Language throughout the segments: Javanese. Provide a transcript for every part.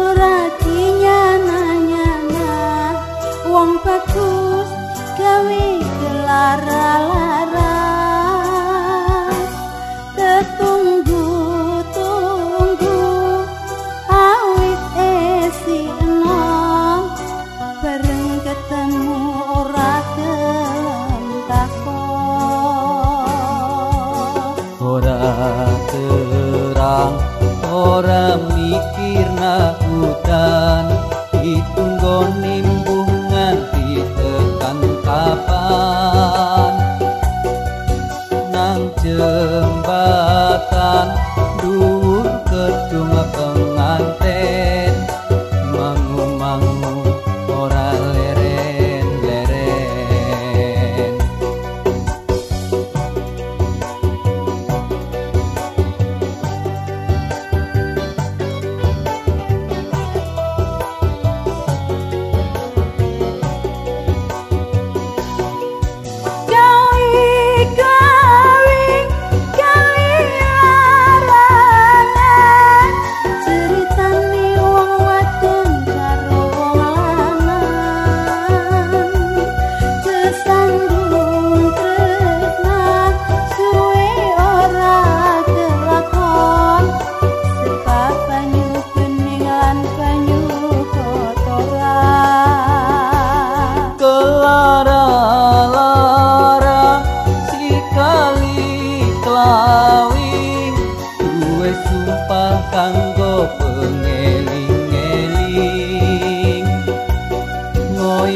orang 路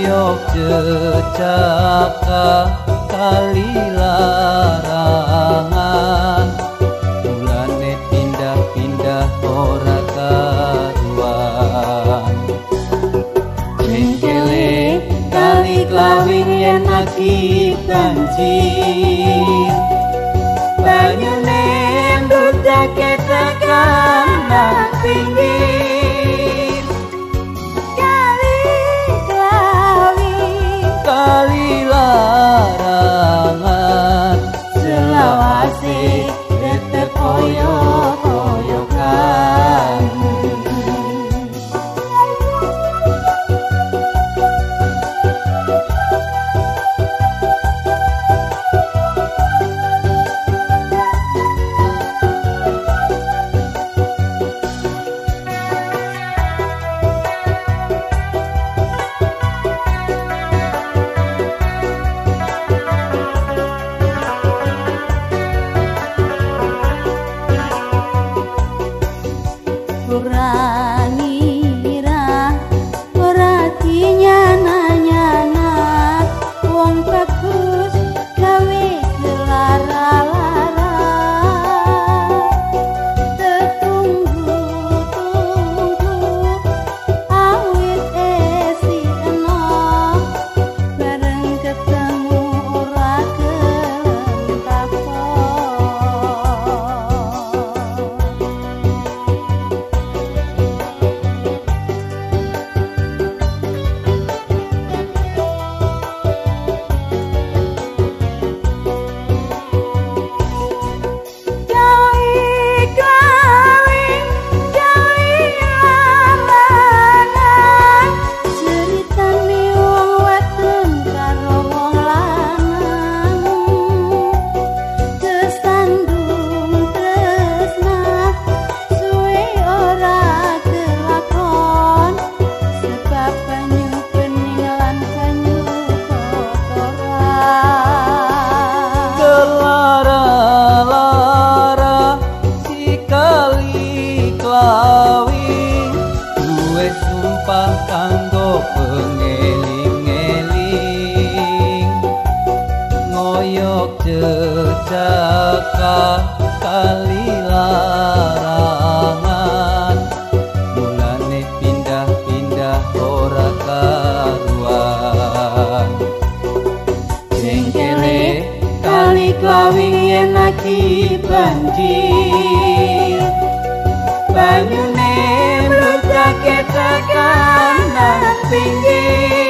ngoyok jejaka kali larangan. Mulane pindah-pindah ora karuan. Jengkele kali klawing yen aki banjir. Banyune ndudake tekanan pinggir ngoyok jejaka kali larangan. Mulane pindah-pindah ora karuan. Jengkele kali klawing yen lagi banjir. Banyune mludake tekan nang pinggir